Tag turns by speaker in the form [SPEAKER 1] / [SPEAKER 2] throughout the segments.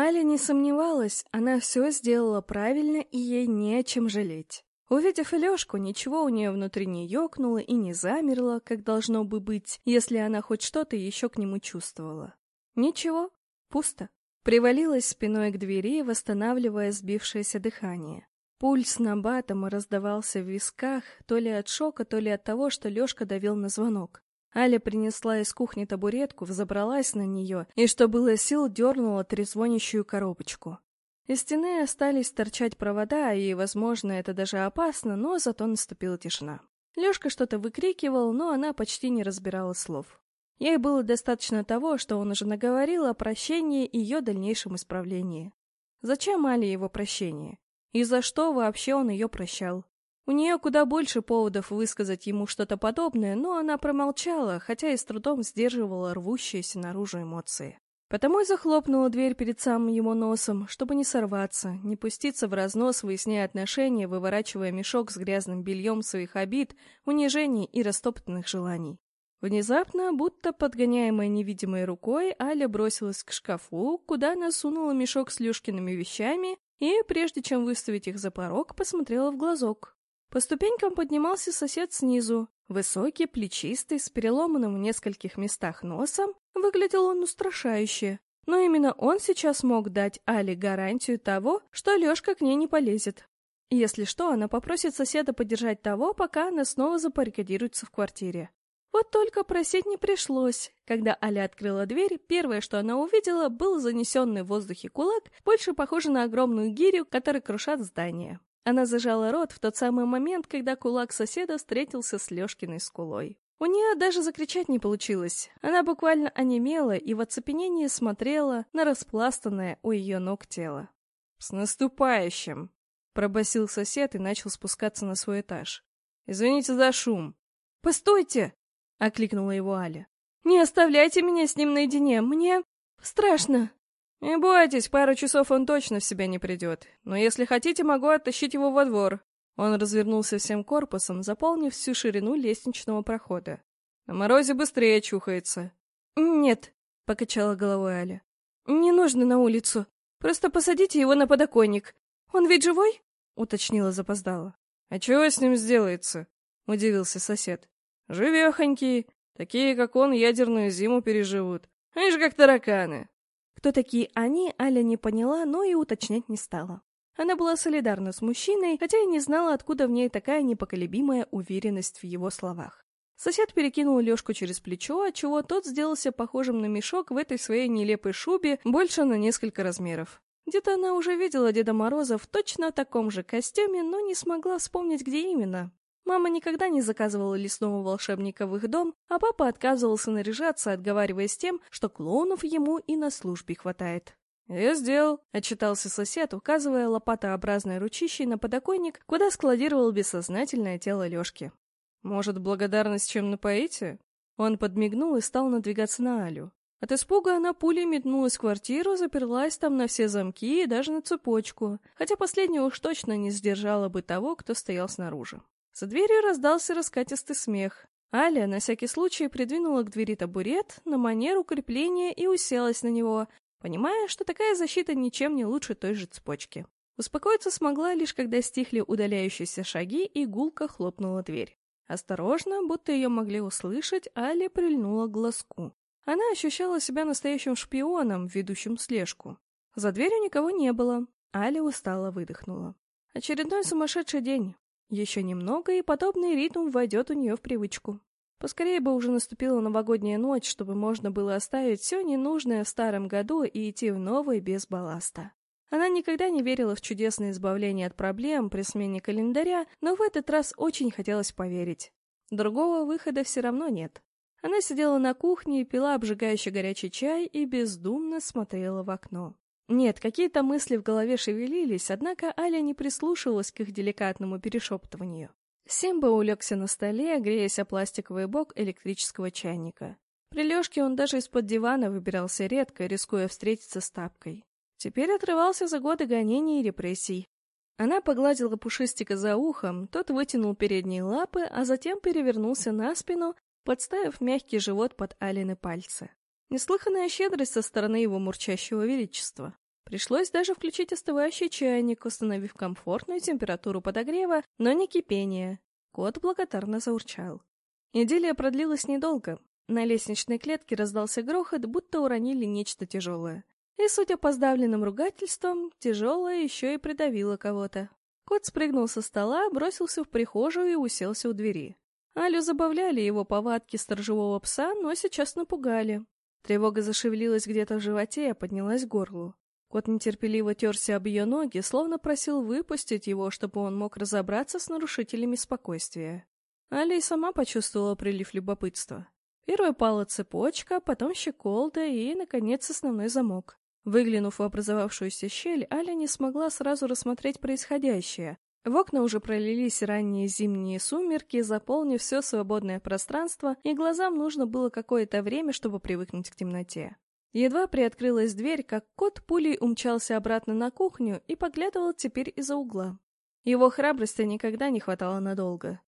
[SPEAKER 1] Аля не сомневалась, она все сделала правильно и ей не о чем жалеть. Увидев Лёшку, ничего у нее внутри не ёкнуло и не замерло, как должно бы быть, если она хоть что-то еще к нему чувствовала. Ничего, пусто. Привалилась спиной к двери, восстанавливая сбившееся дыхание. Пульс на батом раздавался в висках, то ли от шока, то ли от того, что Лёшка давил на звонок. Аля принесла из кухни табуретку, взобралась на нее и, что было сил, дернула трезвонящую коробочку. Из стены остались торчать провода, и, возможно, это даже опасно, но зато наступила тишина. Лёшка что-то выкрикивал, но она почти не разбирала слов. Ей было достаточно того, что он уже наговорил о прощении и ее дальнейшем исправлении. Зачем Али его прощение? И за что вообще он ее прощал? У нее куда больше поводов высказать ему что-то подобное, но она промолчала, хотя и с трудом сдерживала рвущиеся наружу эмоции. Потому и захлопнула дверь перед самым его носом, чтобы не сорваться, не пуститься в разнос, выясняя отношения, выворачивая мешок с грязным бельем своих обид, унижений и растоптанных желаний. Внезапно, будто подгоняемая невидимой рукой, Аля бросилась к шкафу, куда она сунула мешок с Люшкиными вещами и, прежде чем выставить их за порог, посмотрела в глазок. По ступенькам поднимался сосед снизу, высокий, плечистый, с переломанным в нескольких местах носом Выглядел он устрашающе, но именно он сейчас мог дать Али гарантию того, что Лёшка к ней не полезет. Если что, она попросит соседа подержать того, пока она снова запарикадируется в квартире. Вот только просить не пришлось. Когда Аля открыла дверь, первое, что она увидела, был занесенный в воздухе кулак, больше похожий на огромную гирю, который крушат здание. Она зажала рот в тот самый момент, когда кулак соседа встретился с Лёшкиной скулой. У нее даже закричать не получилось. Она буквально онемела и в оцепенении смотрела на распластанное у ее ног тело. «С наступающим!» — пробасил сосед и начал спускаться на свой этаж. «Извините за шум». «Постойте!» — окликнула его Аля. «Не оставляйте меня с ним наедине, мне страшно!» «Не бойтесь, пару часов он точно в себя не придет. Но если хотите, могу оттащить его во двор. Он развернулся всем корпусом, заполнив всю ширину лестничного прохода. На морозе быстрее чухается. «Нет», — покачала головой Аля. «Не нужно на улицу. Просто посадите его на подоконник. Он ведь живой?» — уточнила запоздала. «А чего с ним сделается?» — удивился сосед. «Живехонький. Такие, как он, ядерную зиму переживут. Они же как тараканы». Кто такие они, Аля не поняла, но и уточнять не стала. Она была солидарна с мужчиной, хотя и не знала, откуда в ней такая непоколебимая уверенность в его словах. Сосед перекинул Лёшку через плечо, отчего тот сделался похожим на мешок в этой своей нелепой шубе больше на несколько размеров. Где-то она уже видела Деда Мороза в точно таком же костюме, но не смогла вспомнить, где именно. Мама никогда не заказывала лесного волшебника в их дом, а папа отказывался наряжаться, отговариваясь тем, что клоунов ему и на службе хватает. «Я сделал», — отчитался сосед, указывая лопатообразной ручищей на подоконник, куда складировал бессознательное тело Лёшки. «Может, благодарность чем напоите?» Он подмигнул и стал надвигаться на Алю. От испуга она пулей метнулась в квартиру, заперлась там на все замки и даже на цепочку, хотя последняя уж точно не сдержала бы того, кто стоял снаружи. За дверью раздался раскатистый смех. Аля на всякий случай придвинула к двери табурет на манер укрепления и уселась на него, понимая, что такая защита ничем не лучше той же цепочки. Успокоиться смогла лишь когда стихли удаляющиеся шаги и гулко хлопнула дверь. Осторожно, будто ее могли услышать, Аля прильнула к глазку. Она ощущала себя настоящим шпионом, ведущим слежку. За дверью никого не было. Аля устало выдохнула. Очередной сумасшедший день. Еще немного, и подобный ритм войдет у нее в привычку. Поскорее бы уже наступила новогодняя ночь, чтобы можно было оставить все ненужное в старом году и идти в новый без балласта. Она никогда не верила в чудесное избавление от проблем при смене календаря, но в этот раз очень хотелось поверить. Другого выхода все равно нет. Она сидела на кухне, пила обжигающий горячий чай и бездумно смотрела в окно. Нет, какие-то мысли в голове шевелились, однако Аля не прислушивалась к их деликатному перешептыванию. Симба улегся на столе, греясь о пластиковый бок электрического чайника. При Лёшке он даже из-под дивана выбирался редко, рискуя встретиться с тапкой. Теперь отрывался за годы гонений и репрессий. Она погладила пушистика за ухом, тот вытянул передние лапы, а затем перевернулся на спину, подставив мягкий живот под Алины пальцы. Неслыханная щедрость со стороны его мурчащего величества. Пришлось даже включить остывающий чайник, установив комфортную температуру подогрева, но не кипение. Кот благодарно заурчал. Идиллия продлилась недолго. На лестничной клетке раздался грохот, будто уронили нечто тяжелое. И, судя по сдавленным ругательствам, тяжелое еще и придавило кого-то. Кот спрыгнул со стола, бросился в прихожую и уселся у двери. Алю забавляли его повадки сторожевого пса, но сейчас напугали. Тревога зашевелилась где-то в животе, и поднялась к горлу. Кот нетерпеливо терся об ее ноги, словно просил выпустить его, чтобы он мог разобраться с нарушителями спокойствия. Аля и сама почувствовала прилив любопытства. Первая пала цепочка, потом щеколда и, наконец, основной замок. Выглянув в образовавшуюся щель, Аля не смогла сразу рассмотреть происходящее. В окна уже пролились ранние зимние сумерки, заполнив все свободное пространство, и глазам нужно было какое-то время, чтобы привыкнуть к темноте. Едва приоткрылась дверь, как кот пулей умчался обратно на кухню и поглядывал теперь из-за угла. Его храбрости никогда не хватало надолго.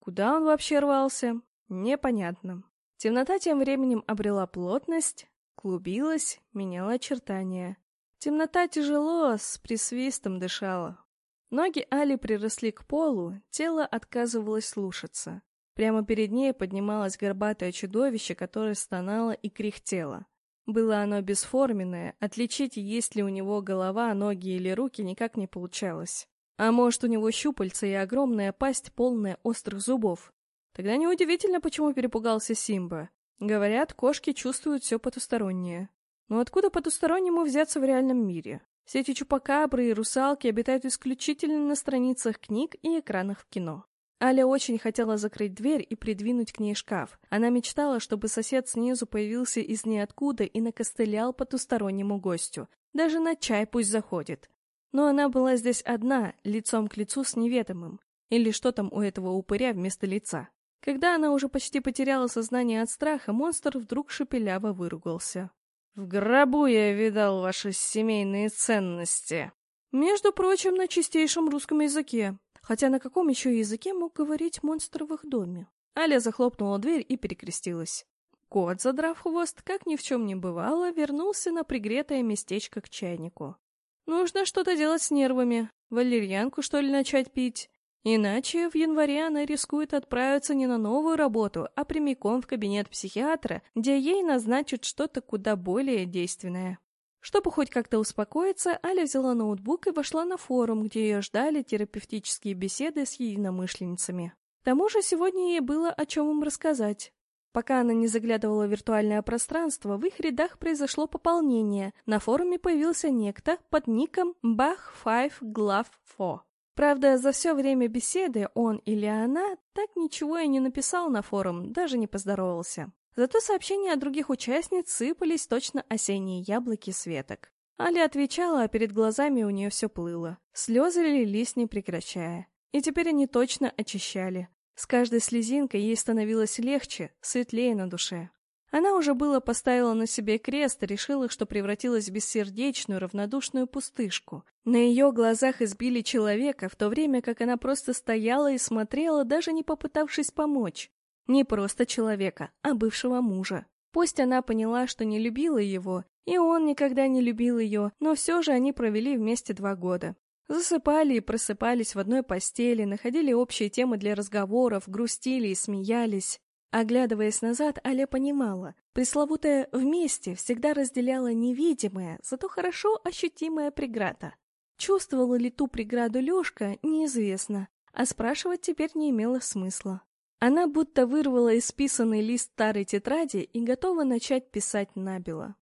[SPEAKER 1] Куда он вообще рвался? Непонятно. Темнота тем временем обрела плотность, клубилась, меняла очертания. Темнота тяжело, с присвистом дышала. Ноги Али приросли к полу, тело отказывалось слушаться. Прямо перед ней поднималось горбатое чудовище, которое стонало и кряхтело. Было оно бесформенное, отличить, есть ли у него голова, ноги или руки, никак не получалось. А может, у него щупальца и огромная пасть, полная острых зубов. Тогда неудивительно, почему перепугался Симба. Говорят, кошки чувствуют все потустороннее. Но откуда потустороннему взяться в реальном мире? Все эти чупакабры и русалки обитают исключительно на страницах книг и экранах в кино. Аля очень хотела закрыть дверь и придвинуть к ней шкаф. Она мечтала, чтобы сосед снизу появился из ниоткуда и накостылял потустороннему гостю. Даже на чай пусть заходит. Но она была здесь одна, лицом к лицу с неведомым. Или что там у этого упыря вместо лица? Когда она уже почти потеряла сознание от страха, монстр вдруг шепеляво выругался. «В гробу я видал ваши семейные ценности!» Между прочим, на чистейшем русском языке. Хотя на каком еще языке мог говорить монстр в их доме? Аля захлопнула дверь и перекрестилась. Кот, задрав хвост, как ни в чем не бывало, вернулся на пригретое местечко к чайнику. Нужно что-то делать с нервами. Валерьянку, что ли, начать пить? Иначе в январе она рискует отправиться не на новую работу, а прямиком в кабинет психиатра, где ей назначат что-то куда более действенное. Чтобы хоть как-то успокоиться, Аля взяла ноутбук и вошла на форум, где ее ждали терапевтические беседы с единомышленницами. К тому же сегодня ей было о чем им рассказать. Пока она не заглядывала в виртуальное пространство, в их рядах произошло пополнение. На форуме появился некто под ником Bach5Glove4. Правда, за все время беседы он или она так ничего и не написал на форум, даже не поздоровался. Зато сообщения от других участниц сыпались точно осенние яблоки светок. Аля отвечала, а перед глазами у нее все плыло. Слезы лились, не прекращая. И теперь они точно очищали. С каждой слезинкой ей становилось легче, светлее на душе. Она уже было поставила на себе крест и решила, что превратилась в бессердечную, равнодушную пустышку. На ее глазах избили человека, в то время как она просто стояла и смотрела, даже не попытавшись помочь. Не просто человека, а бывшего мужа. Пусть она поняла, что не любила его, и он никогда не любил ее, но все же они провели вместе два года. Засыпали и просыпались в одной постели, находили общие темы для разговоров, грустили и смеялись. Оглядываясь назад, Аля понимала, пресловутое «вместе» всегда разделяла невидимая, зато хорошо ощутимая преграда. Чувствовала ли ту преграду Лешка, неизвестно, а спрашивать теперь не имело смысла. Она будто вырвала исписанный лист старой тетради и готова начать писать набело.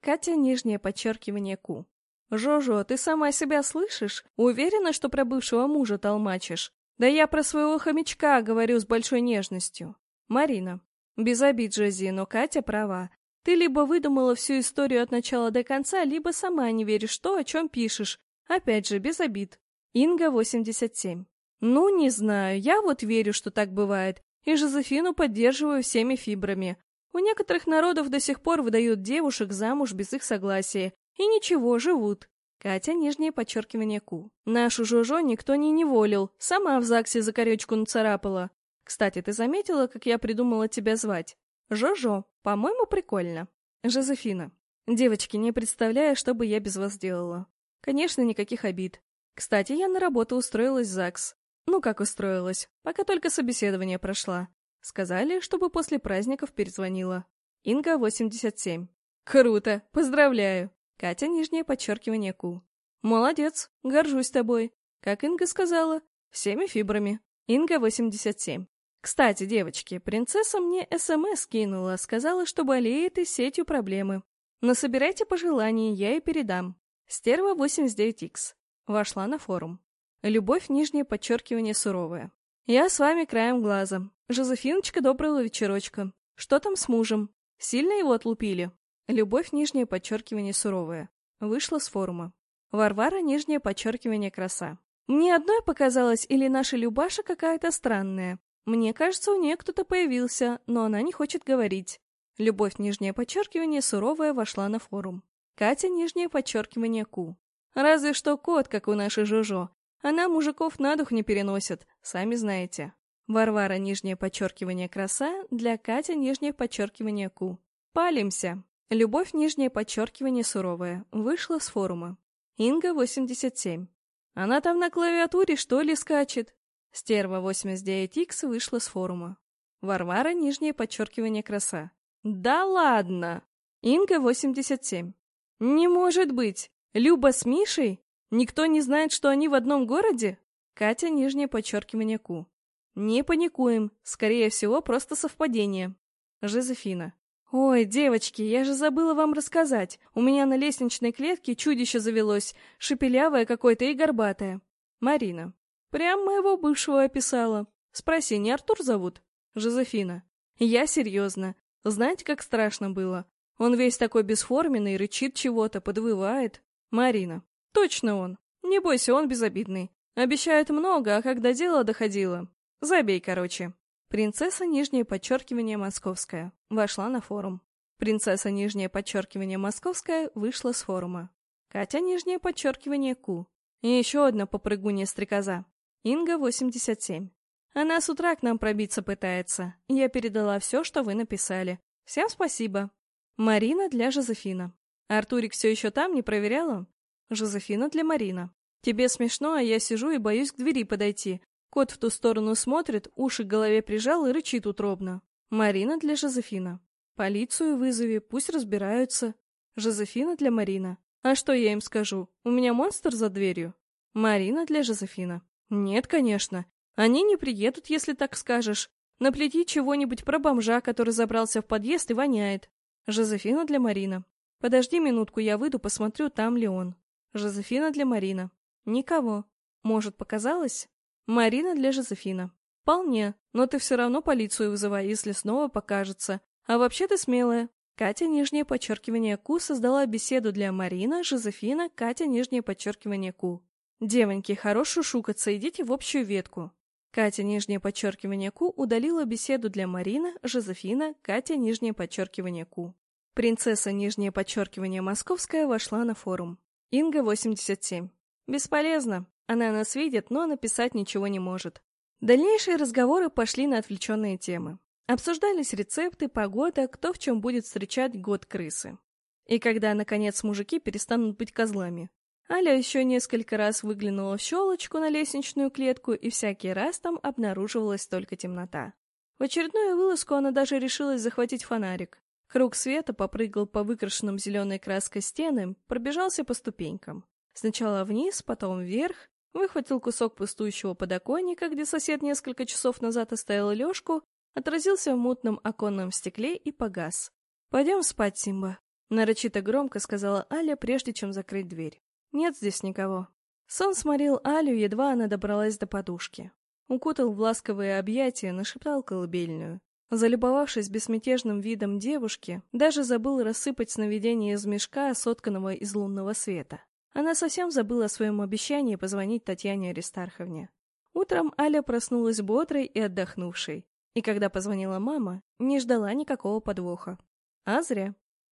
[SPEAKER 1] Катя нижнее подчеркивание Ку. «Жожо, ты сама себя слышишь? Уверена, что про бывшего мужа толмачишь? Да я про своего хомячка говорю с большой нежностью». Марина. Без обид, Джози, но Катя права. Ты либо выдумала всю историю от начала до конца, либо сама не веришь то, о чем пишешь. Опять же, без обид. Инга, 87. Ну, не знаю, я вот верю, что так бывает, и Жозефину поддерживаю всеми фибрами. У некоторых народов до сих пор выдают девушек замуж без их согласия, и ничего, живут. Катя, нижнее подчеркивание Ку. Нашу Жожо никто не неволил, сама в ЗАГСе за корючку нацарапала. Кстати, ты заметила, как я придумала тебя звать? Жожо, по-моему, прикольно. Жозефина. Девочки, не представляю, что бы я без вас делала. Конечно, никаких обид. Кстати, я на работу устроилась в ЗАГС. Ну, как устроилась, пока только собеседование прошла. Сказали, чтобы после праздников перезвонила. Инга, 87. Круто, поздравляю. Катя, нижнее подчеркивание Ку. Молодец, горжусь тобой. Как Инга сказала, всеми фибрами. Инга, 87. Кстати, девочки, принцесса мне СМС кинула, сказала, что болеет и сетью проблемы. Насобирайте пожелания, я ей передам. Стерва 89Х. Вошла на форум. Любовь, нижнее подчеркивание, суровая. Я с вами краем глаза. Жозефиночка, доброго вечерочка. Что там с мужем? Сильно его отлупили? Любовь, нижнее подчеркивание, суровая. Вышла с форума. Варвара, нижнее подчеркивание, краса. Мне одной показалось, или наша Любаша какая-то странная. Мне кажется, у нее кто-то появился, но она не хочет говорить. Любовь, нижнее подчеркивание, суровая, вошла на форум. Катя, нижнее подчеркивание, ку. Разве что кот, как у нашей Жужо. Она мужиков на дух не переносит, сами знаете. Варвара, нижнее подчеркивание, краса, для Катя, нижнее подчеркивание, ку. Палимся. Любовь, нижнее подчеркивание, суровая, вышла с форума. Инга, 87. Она там на клавиатуре, что ли, скачет? Стерва 89Х вышла с форума. Варвара, нижнее подчеркивание, краса. Да ладно! Инга, 87. Не может быть! Люба с Мишей? Никто не знает, что они в одном городе? Катя, нижнее подчеркивание, Ку. Не паникуем, скорее всего, просто совпадение. Жозефина. «Ой, девочки, я же забыла вам рассказать. У меня на лестничной клетке чудище завелось, шепелявое какое-то и горбатое». Марина. «Прям моего бывшего описала. Спроси, не Артур зовут?» Жозефина. «Я серьезно. Знаете, как страшно было? Он весь такой бесформенный, рычит чего-то, подвывает. Марина. Точно он. Не бойся, он безобидный. Обещает много, а когда дело доходило... Забей, короче. Принцесса нижнее подчеркивание московская. Вошла на форум. Принцесса нижнее подчеркивание московская вышла с форума. Катя нижнее подчеркивание Ку. И еще одна попрыгунья стрекоза. Инга 87. Она с утра к нам пробиться пытается. Я передала все, что вы написали. Всем спасибо. Марина для Жозефина. Артурик все еще там, не проверяла? Жозефина для Марина. Тебе смешно, а я сижу и боюсь к двери подойти, Кот в ту сторону смотрит, уши к голове прижал и рычит утробно. Марина для Жозефина. Полицию вызови, пусть разбираются. Жозефина для Марина. А что я им скажу? У меня монстр за дверью. Марина для Жозефина. Нет, конечно. Они не приедут, если так скажешь. Наплети чего-нибудь про бомжа, который забрался в подъезд и воняет. Жозефина для Марина. Подожди минутку, я выйду, посмотрю, там ли он. Жозефина для Марина. Никого. Может, показалось? Марина для Жозефина. Вполне, но ты все равно полицию вызывай, если снова покажется. А вообще ты смелая. Катя, нижнее подчеркивание Ку, создала беседу для Марина, Жозефина, Катя, нижнее подчеркивание Ку. Девоньки, хорош шушукаться, идите в общую ветку. Катя, нижнее подчеркивание Ку, удалила беседу для Марина, Жозефина, Катя, нижнее подчеркивание Ку. Принцесса, нижнее подчеркивание Московская, вошла на форум. Инга, 87. Бесполезно. Она нас видит, но написать ничего не может. Дальнейшие разговоры пошли на отвлеченные темы. Обсуждались рецепты, погода, кто в чем будет встречать год крысы. И когда, наконец, мужики перестанут быть козлами. Аля еще несколько раз выглянула в щелочку на лестничную клетку, и всякий раз там обнаруживалась только темнота. В очередную вылазку она даже решилась захватить фонарик. Круг света попрыгал по выкрашенным зеленой краской стенам, пробежался по ступенькам. Сначала вниз, потом вверх, выхватил кусок пустующего подоконника, где сосед несколько часов назад оставил Лёшку, отразился в мутном оконном стекле и погас. «Пойдем спать, Симба», — нарочито громко сказала Аля, прежде чем закрыть дверь. «Нет здесь никого». Сон сморил Алю, едва она добралась до подушки. Укутал в ласковые объятия, нашептал колыбельную. Залюбовавшись безмятежным видом девушки, даже забыл рассыпать сновидение из мешка, сотканного из лунного света. Она совсем забыла о своем обещании позвонить Татьяне Аристарховне. Утром Аля проснулась бодрой и отдохнувшей, и когда позвонила мама, не ждала никакого подвоха. А зря.